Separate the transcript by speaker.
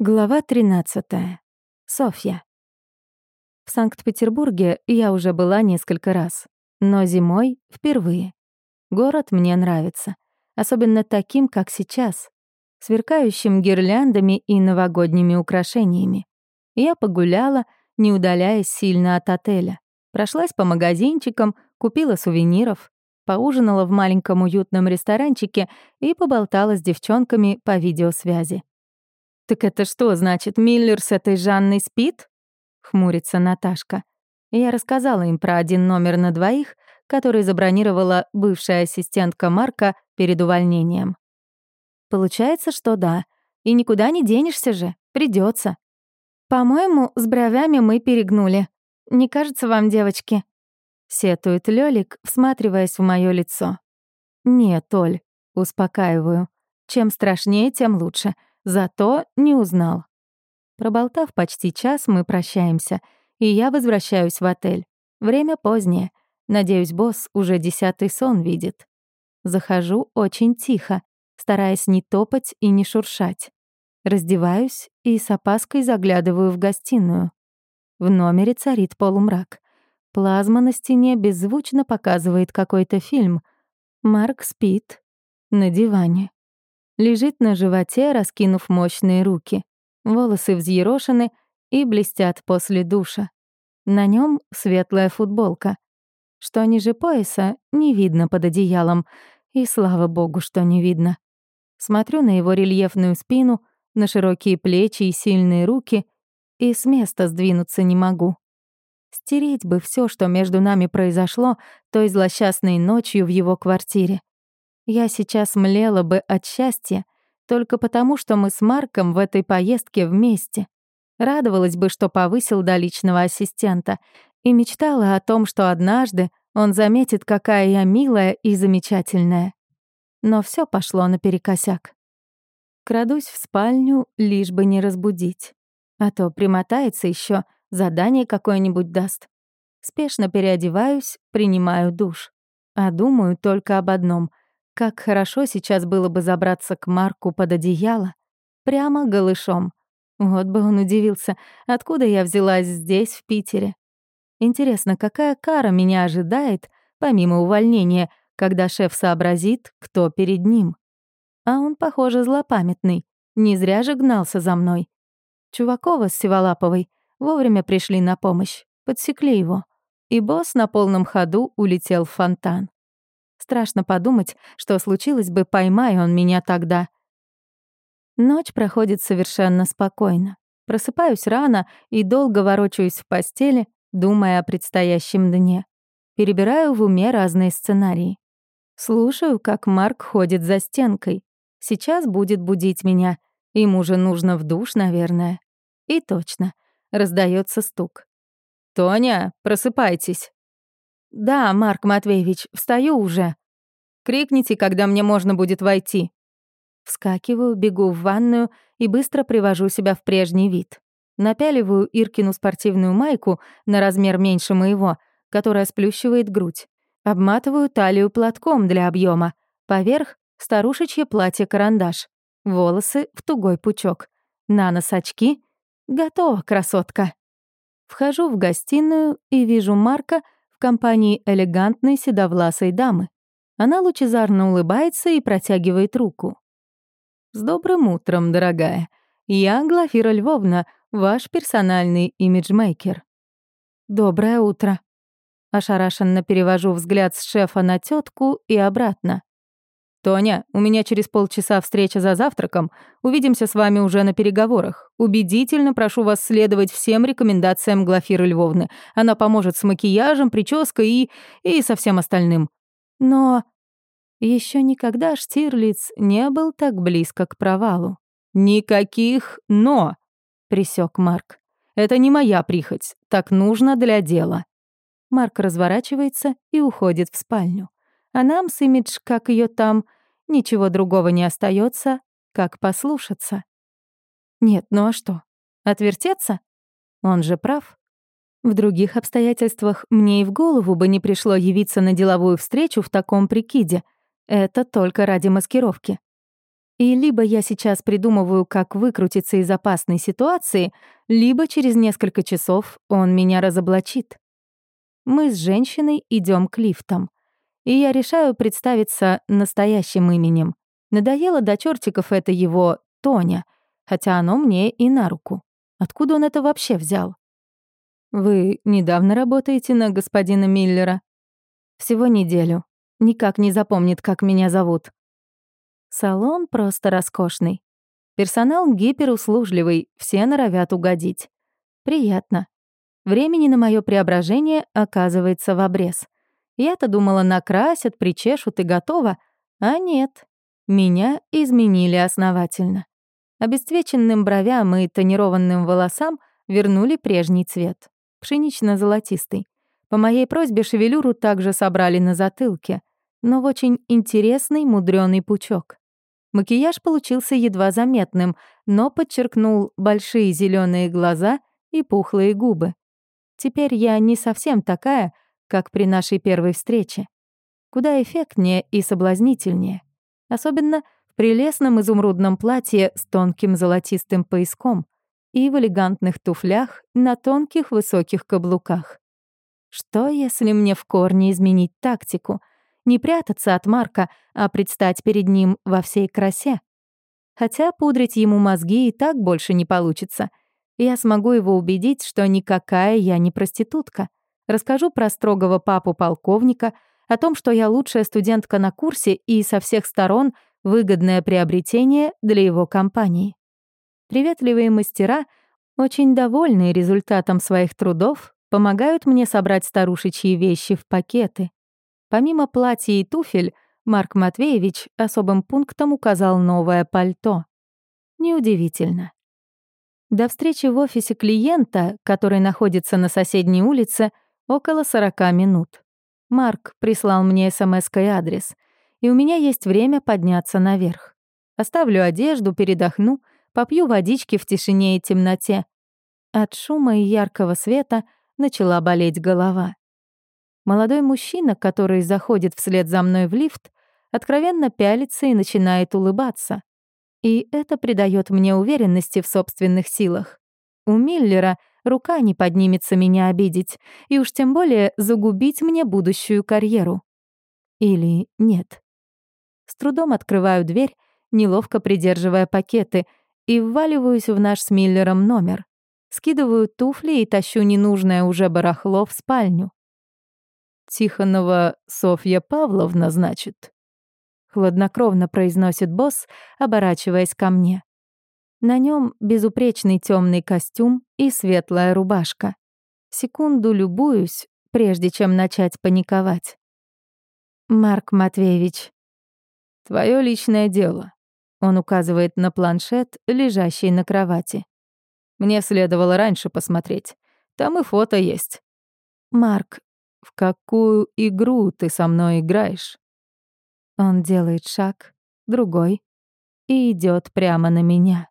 Speaker 1: Глава 13. Софья. В Санкт-Петербурге я уже была несколько раз, но зимой — впервые. Город мне нравится, особенно таким, как сейчас, сверкающим гирляндами и новогодними украшениями. Я погуляла, не удаляясь сильно от отеля. Прошлась по магазинчикам, купила сувениров, поужинала в маленьком уютном ресторанчике и поболтала с девчонками по видеосвязи. «Так это что, значит, Миллер с этой Жанной спит?» — хмурится Наташка. Я рассказала им про один номер на двоих, который забронировала бывшая ассистентка Марка перед увольнением. Получается, что да. И никуда не денешься же, придется. По-моему, с бровями мы перегнули. Не кажется вам, девочки? Сетует Лёлик, всматриваясь в моё лицо. Нет, Оль, успокаиваю. Чем страшнее, тем лучше. Зато не узнал. Проболтав почти час, мы прощаемся, и я возвращаюсь в отель. Время позднее. Надеюсь, босс уже десятый сон видит. Захожу очень тихо, стараясь не топать и не шуршать. Раздеваюсь и с опаской заглядываю в гостиную. В номере царит полумрак. Плазма на стене беззвучно показывает какой-то фильм. Марк спит на диване. Лежит на животе, раскинув мощные руки. Волосы взъерошены и блестят после душа. На нем светлая футболка. Что ниже пояса, не видно под одеялом. И слава богу, что не видно. Смотрю на его рельефную спину, на широкие плечи и сильные руки, и с места сдвинуться не могу. Стереть бы все, что между нами произошло той злосчастной ночью в его квартире. Я сейчас млела бы от счастья только потому, что мы с Марком в этой поездке вместе. Радовалась бы, что повысил до личного ассистента, и мечтала о том, что однажды он заметит, какая я милая и замечательная. Но все пошло наперекосяк. Крадусь в спальню, лишь бы не разбудить. А то примотается еще, задание какое-нибудь даст. Спешно переодеваюсь, принимаю душ. А думаю только об одном — как хорошо сейчас было бы забраться к Марку под одеяло, прямо голышом. Вот бы он удивился, откуда я взялась здесь, в Питере. Интересно, какая кара меня ожидает, помимо увольнения, когда шеф сообразит, кто перед ним? А он, похоже, злопамятный, не зря же гнался за мной. Чувакова с Сиволаповой вовремя пришли на помощь, подсекли его, и босс на полном ходу улетел в фонтан. Страшно подумать, что случилось бы, поймай он меня тогда. Ночь проходит совершенно спокойно. Просыпаюсь рано и долго ворочаюсь в постели, думая о предстоящем дне. Перебираю в уме разные сценарии. Слушаю, как Марк ходит за стенкой. Сейчас будет будить меня. Ему же нужно в душ, наверное. И точно. Раздается стук. «Тоня, просыпайтесь!» «Да, Марк Матвеевич, встаю уже». «Крикните, когда мне можно будет войти». Вскакиваю, бегу в ванную и быстро привожу себя в прежний вид. Напяливаю Иркину спортивную майку на размер меньше моего, которая сплющивает грудь. Обматываю талию платком для объема. Поверх — старушечье платье-карандаш. Волосы в тугой пучок. На нос очки. Готова, красотка. Вхожу в гостиную и вижу Марка — компании элегантной седовласой дамы. Она лучезарно улыбается и протягивает руку. «С добрым утром, дорогая. Я Глафира Львовна, ваш персональный имиджмейкер». «Доброе утро». Ошарашенно перевожу взгляд с шефа на тетку и обратно. «Тоня, у меня через полчаса встреча за завтраком. Увидимся с вами уже на переговорах. Убедительно прошу вас следовать всем рекомендациям Глафиры Львовны. Она поможет с макияжем, прической и... и со всем остальным. Но... еще никогда Штирлиц не был так близко к провалу. «Никаких «но», — присек Марк. «Это не моя прихоть. Так нужно для дела». Марк разворачивается и уходит в спальню. А нам с имидж, как ее там, ничего другого не остается, как послушаться. Нет, ну а что? Отвертеться? Он же прав. В других обстоятельствах мне и в голову бы не пришло явиться на деловую встречу в таком прикиде. Это только ради маскировки. И либо я сейчас придумываю, как выкрутиться из опасной ситуации, либо через несколько часов он меня разоблачит. Мы с женщиной идем к лифтам. И я решаю представиться настоящим именем. Надоело до чертиков это его Тоня, хотя оно мне и на руку. Откуда он это вообще взял? «Вы недавно работаете на господина Миллера?» «Всего неделю. Никак не запомнит, как меня зовут». Салон просто роскошный. Персонал гиперуслужливый, все норовят угодить. Приятно. Времени на мое преображение оказывается в обрез. Я-то думала, накрасят, причешут и готово, а нет. Меня изменили основательно. Обесцвеченным бровям и тонированным волосам вернули прежний цвет. Пшенично-золотистый. По моей просьбе шевелюру также собрали на затылке, но в очень интересный мудрёный пучок. Макияж получился едва заметным, но подчеркнул большие зеленые глаза и пухлые губы. Теперь я не совсем такая, как при нашей первой встрече. Куда эффектнее и соблазнительнее. Особенно в прелестном изумрудном платье с тонким золотистым пояском и в элегантных туфлях на тонких высоких каблуках. Что, если мне в корне изменить тактику? Не прятаться от Марка, а предстать перед ним во всей красе? Хотя пудрить ему мозги и так больше не получится. Я смогу его убедить, что никакая я не проститутка. Расскажу про строгого папу полковника, о том, что я лучшая студентка на курсе и со всех сторон выгодное приобретение для его компании. Приветливые мастера, очень довольные результатом своих трудов, помогают мне собрать старушечьи вещи в пакеты. Помимо платья и туфель, Марк Матвеевич особым пунктом указал новое пальто. Неудивительно. До встречи в офисе клиента, который находится на соседней улице, около 40 минут. Марк прислал мне смс и адрес, и у меня есть время подняться наверх. Оставлю одежду, передохну, попью водички в тишине и темноте. От шума и яркого света начала болеть голова. Молодой мужчина, который заходит вслед за мной в лифт, откровенно пялится и начинает улыбаться. И это придает мне уверенности в собственных силах. У Миллера — рука не поднимется меня обидеть, и уж тем более загубить мне будущую карьеру. Или нет. С трудом открываю дверь, неловко придерживая пакеты, и вваливаюсь в наш с Миллером номер. Скидываю туфли и тащу ненужное уже барахло в спальню. «Тихонова Софья Павловна, значит?» Хладнокровно произносит босс, оборачиваясь ко мне. На нем безупречный темный костюм и светлая рубашка. Секунду любуюсь, прежде чем начать паниковать. «Марк Матвеевич». «Твое личное дело», — он указывает на планшет, лежащий на кровати. «Мне следовало раньше посмотреть. Там и фото есть». «Марк, в какую игру ты со мной играешь?» Он делает шаг, другой, и идет прямо на меня.